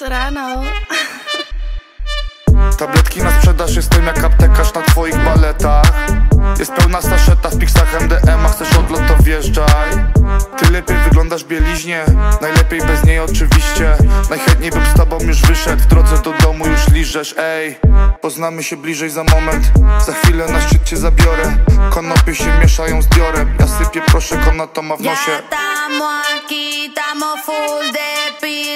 rano. Tabletki na sprzedaż, jestem jak aptekarz na twoich baletach Jest pełna saszeta w piksach MDM, a chcesz odlot to wjeżdżaj. Ty lepiej wyglądasz w bieliźnie, najlepiej bez niej oczywiście. Najchętniej bym z tobą już wyszedł, w drodze do domu już liżesz, ej. Poznamy się bliżej za moment, za chwilę na szczyt cię zabiorę. Konopy się mieszają z diorem, ja sypię proszę konatoma w nosie. Estamos aquí, estamos full de pil.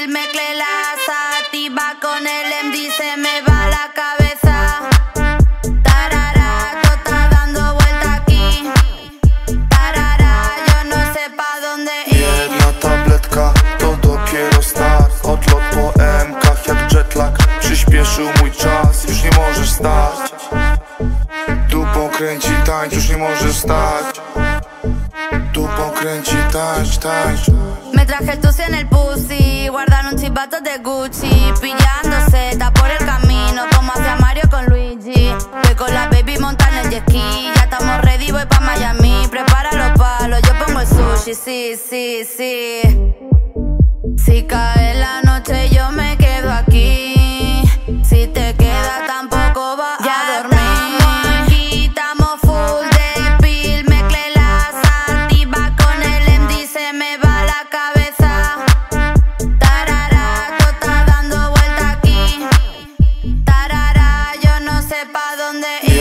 Mój czas, już nie możesz stać tańcz, już nie możesz stać tańcz, tańcz Me traje el tusi en el pussy, guardaron chivatos de Gucci, pillándose, está por el camino, como hacia Mario con Luigi. Voy con la baby montando el jet ski, ya estamos ready, voy pa' Miami, prepara los palos, yo pongo el sushi, sí, sí, sí. Si cae donde